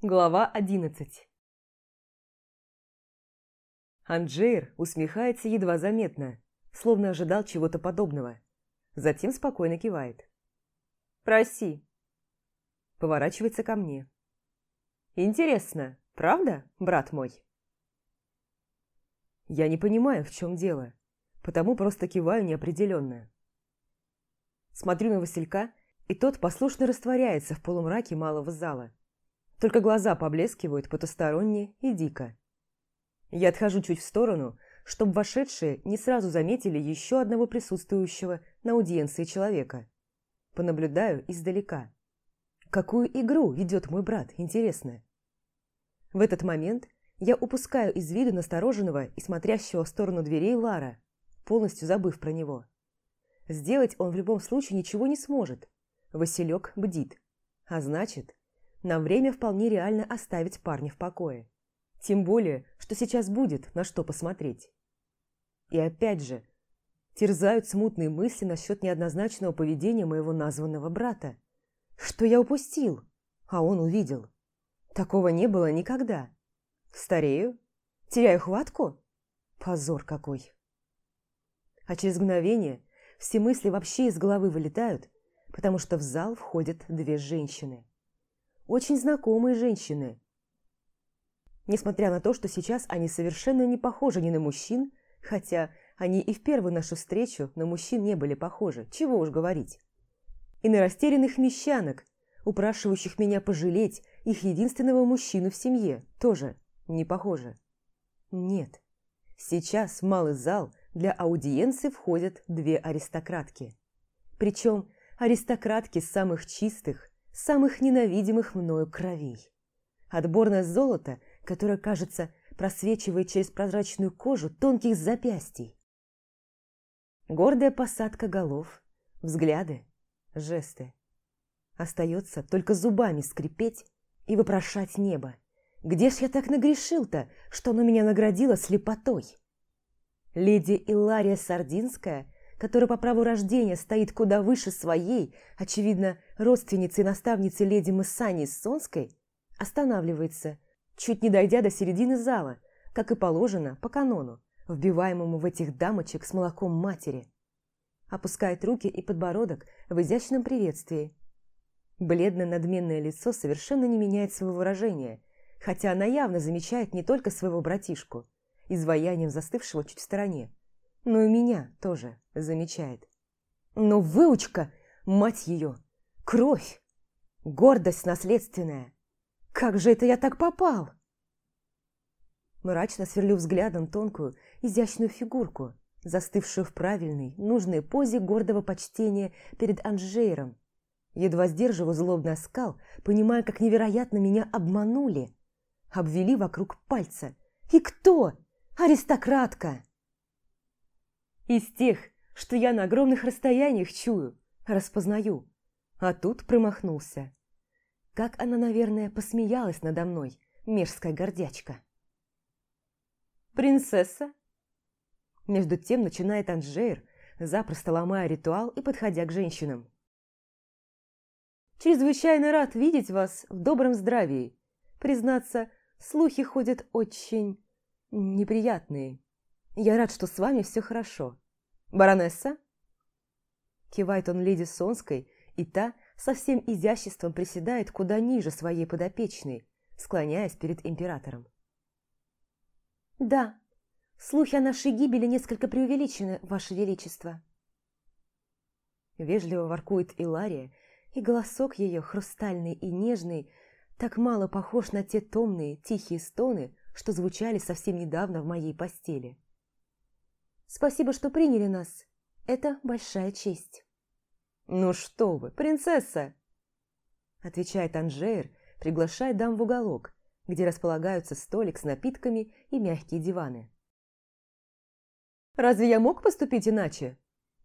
Глава одиннадцать Анджейр усмехается едва заметно, словно ожидал чего-то подобного. Затем спокойно кивает. «Проси». Поворачивается ко мне. «Интересно, правда, брат мой?» Я не понимаю, в чем дело, потому просто киваю неопределенно. Смотрю на Василька, и тот послушно растворяется в полумраке малого зала. Только глаза поблескивают потусторонне и дико. Я отхожу чуть в сторону, чтобы вошедшие не сразу заметили еще одного присутствующего на аудиенции человека. Понаблюдаю издалека. Какую игру ведет мой брат, интересно? В этот момент я упускаю из виду настороженного и смотрящего в сторону дверей Лара, полностью забыв про него. Сделать он в любом случае ничего не сможет. Василек бдит. А значит, на время вполне реально оставить парня в покое. Тем более, что сейчас будет на что посмотреть. И опять же, терзают смутные мысли насчет неоднозначного поведения моего названного брата. Что я упустил, а он увидел. Такого не было никогда. Старею? Теряю хватку? Позор какой. А через мгновение все мысли вообще из головы вылетают, потому что в зал входят две женщины очень знакомые женщины. Несмотря на то, что сейчас они совершенно не похожи ни на мужчин, хотя они и в первую нашу встречу на мужчин не были похожи, чего уж говорить. И на растерянных мещанок, упрашивающих меня пожалеть их единственного мужчину в семье, тоже не похоже. Нет, сейчас в малый зал для аудиенции входят две аристократки. Причем аристократки самых чистых, самых ненавидимых мною кровей. Отборное золото, которое, кажется, просвечивает через прозрачную кожу тонких запястий. Гордая посадка голов, взгляды, жесты. Остается только зубами скрипеть и вопрошать небо. Где ж я так нагрешил-то, что оно меня наградило слепотой? Леди Илария Сардинская – которая по праву рождения стоит куда выше своей, очевидно, родственницы и наставницы леди Мысани Сонской, останавливается, чуть не дойдя до середины зала, как и положено по канону, вбиваемому в этих дамочек с молоком матери. Опускает руки и подбородок в изящном приветствии. Бледное надменное лицо совершенно не меняет своего выражения, хотя она явно замечает не только своего братишку, изваянием застывшего чуть в стороне, но и меня тоже замечает. Но выучка, мать ее, кровь, гордость наследственная. Как же это я так попал? Мрачно сверлю взглядом тонкую, изящную фигурку, застывшую в правильной, нужной позе гордого почтения перед Анжейром. Едва сдерживаю злобный оскал, понимая, как невероятно меня обманули. Обвели вокруг пальца. И кто? Аристократка! Из тех, что я на огромных расстояниях чую, распознаю. А тут промахнулся. Как она, наверное, посмеялась надо мной, мерзкая гордячка. «Принцесса?» Между тем начинает Анжейр, запросто ломая ритуал и подходя к женщинам. «Чрезвычайно рад видеть вас в добром здравии. Признаться, слухи ходят очень неприятные. Я рад, что с вами все хорошо. Баронесса?» Кивает он леди Сонской, и та со всем изяществом приседает куда ниже своей подопечной, склоняясь перед императором. «Да, слухи о нашей гибели несколько преувеличены, Ваше Величество». Вежливо воркует Илария, и голосок ее, хрустальный и нежный, так мало похож на те томные, тихие стоны, что звучали совсем недавно в моей постели. Спасибо, что приняли нас. Это большая честь». «Ну что вы, принцесса!» Отвечает Анжейр, приглашая дам в уголок, где располагаются столик с напитками и мягкие диваны. «Разве я мог поступить иначе?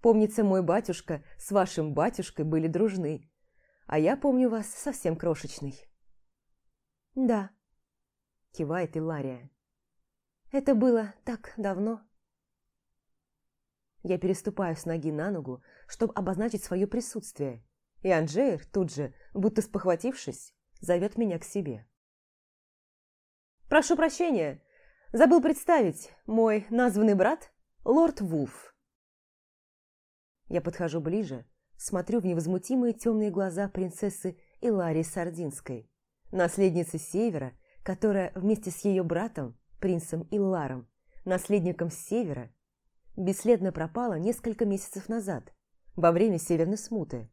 Помнится, мой батюшка с вашим батюшкой были дружны, а я помню вас совсем крошечный». «Да», – кивает Илария. «Это было так давно». Я переступаю с ноги на ногу, чтобы обозначить свое присутствие, и Анжеер тут же, будто спохватившись, зовет меня к себе. Прошу прощения, забыл представить, мой названный брат – лорд Вулф. Я подхожу ближе, смотрю в невозмутимые темные глаза принцессы Иларии Сардинской, наследницы Севера, которая вместе с ее братом, принцем Илларом, наследником Севера, бесследно пропала несколько месяцев назад, во время Северной смуты,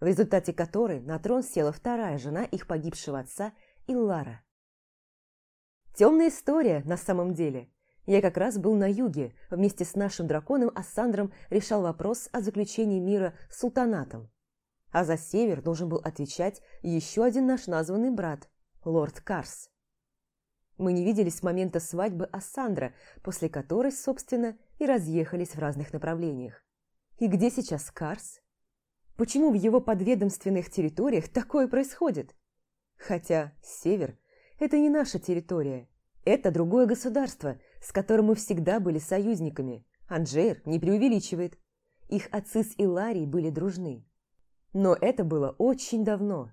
в результате которой на трон села вторая жена их погибшего отца Иллара. Темная история на самом деле. Я как раз был на юге, вместе с нашим драконом Ассандром решал вопрос о заключении мира с султанатом. А за север должен был отвечать еще один наш названный брат, лорд Карс. Мы не виделись с момента свадьбы Ассандра, после которой, собственно, и разъехались в разных направлениях. И где сейчас Карс? Почему в его подведомственных территориях такое происходит? Хотя север – это не наша территория. Это другое государство, с которым мы всегда были союзниками. Анджейр не преувеличивает. Их отцы с Иларией были дружны. Но это было очень давно.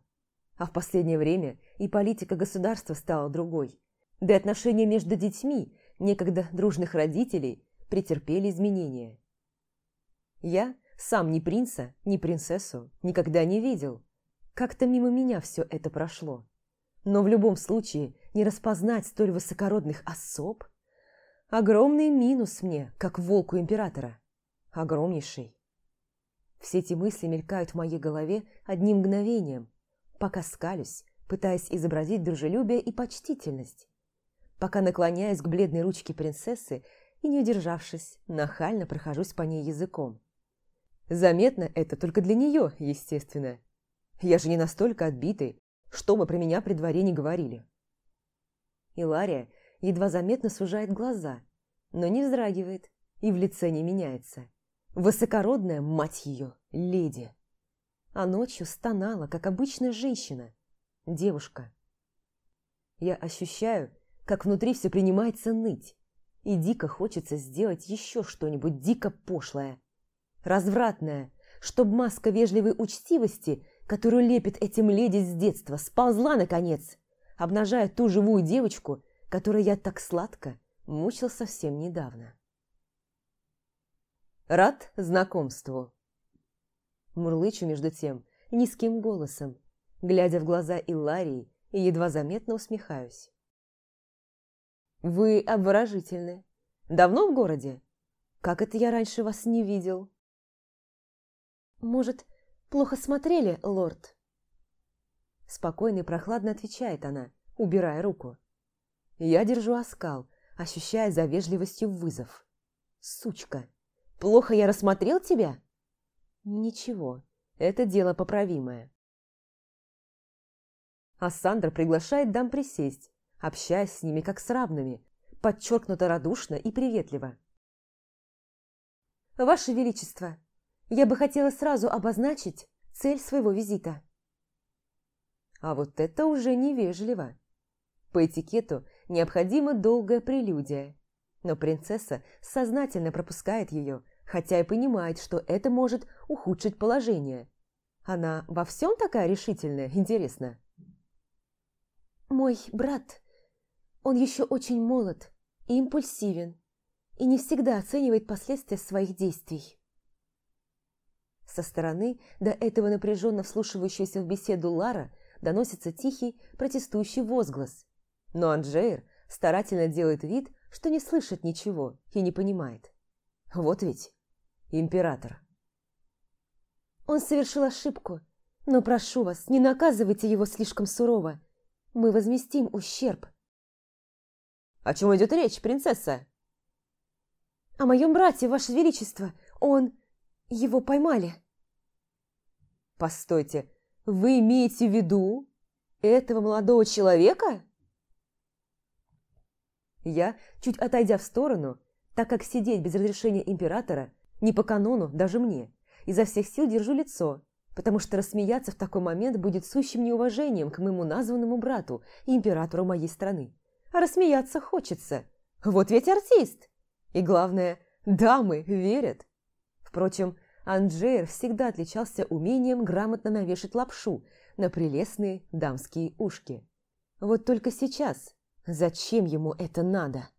А в последнее время и политика государства стала другой. Да и отношения между детьми, некогда дружных родителей, претерпели изменения. Я сам ни принца, ни принцессу никогда не видел. Как-то мимо меня все это прошло. Но в любом случае не распознать столь высокородных особ – огромный минус мне, как волку императора. Огромнейший. Все эти мысли мелькают в моей голове одним мгновением, пока скалюсь, пытаясь изобразить дружелюбие и почтительность, пока наклоняюсь к бледной ручке принцессы и, не удержавшись, нахально прохожусь по ней языком. Заметно это только для нее, естественно. Я же не настолько отбитый, что мы про меня при дворе не говорили. Илария едва заметно сужает глаза, но не вздрагивает и в лице не меняется. Высокородная, мать ее, леди. А ночью стонала, как обычная женщина, девушка. Я ощущаю, как внутри все принимается ныть, и дико хочется сделать еще что-нибудь дико пошлое, развратное, чтобы маска вежливой учтивости, которую лепит этим леди с детства, сползла наконец, обнажая ту живую девочку, которой я так сладко мучил совсем недавно. Рад знакомству. Мурлычу между тем низким голосом, глядя в глаза Илларии и едва заметно усмехаюсь. «Вы обворожительны. Давно в городе? Как это я раньше вас не видел?» «Может, плохо смотрели, лорд?» Спокойно и прохладно отвечает она, убирая руку. Я держу оскал, ощущая за вежливостью вызов. «Сучка! Плохо я рассмотрел тебя?» «Ничего, это дело поправимое». А Сандра приглашает дам присесть, общаясь с ними как с равными, подчеркнуто радушно и приветливо. «Ваше Величество, я бы хотела сразу обозначить цель своего визита». А вот это уже невежливо. По этикету необходима долгая прелюдия, но принцесса сознательно пропускает ее, хотя и понимает, что это может ухудшить положение. Она во всем такая решительная, интересно? «Мой брат он еще очень молод и импульсивен, и не всегда оценивает последствия своих действий. Со стороны до этого напряженно вслушивающегося в беседу Лара доносится тихий протестующий возглас. Но Анджейр старательно делает вид, что не слышит ничего и не понимает. Вот ведь император. Он совершил ошибку, но прошу вас, не наказывайте его слишком сурово. Мы возместим ущерб. О чем идет речь, принцесса?» «О моем брате, ваше величество. Он... его поймали». «Постойте, вы имеете в виду этого молодого человека?» Я, чуть отойдя в сторону, так как сидеть без разрешения императора не по канону даже мне, изо всех сил держу лицо, потому что рассмеяться в такой момент будет сущим неуважением к моему названному брату и императору моей страны рассмеяться хочется. Вот ведь артист! И главное, дамы верят. Впрочем, Анджейр всегда отличался умением грамотно навешать лапшу на прелестные дамские ушки. Вот только сейчас Зачем ему это надо?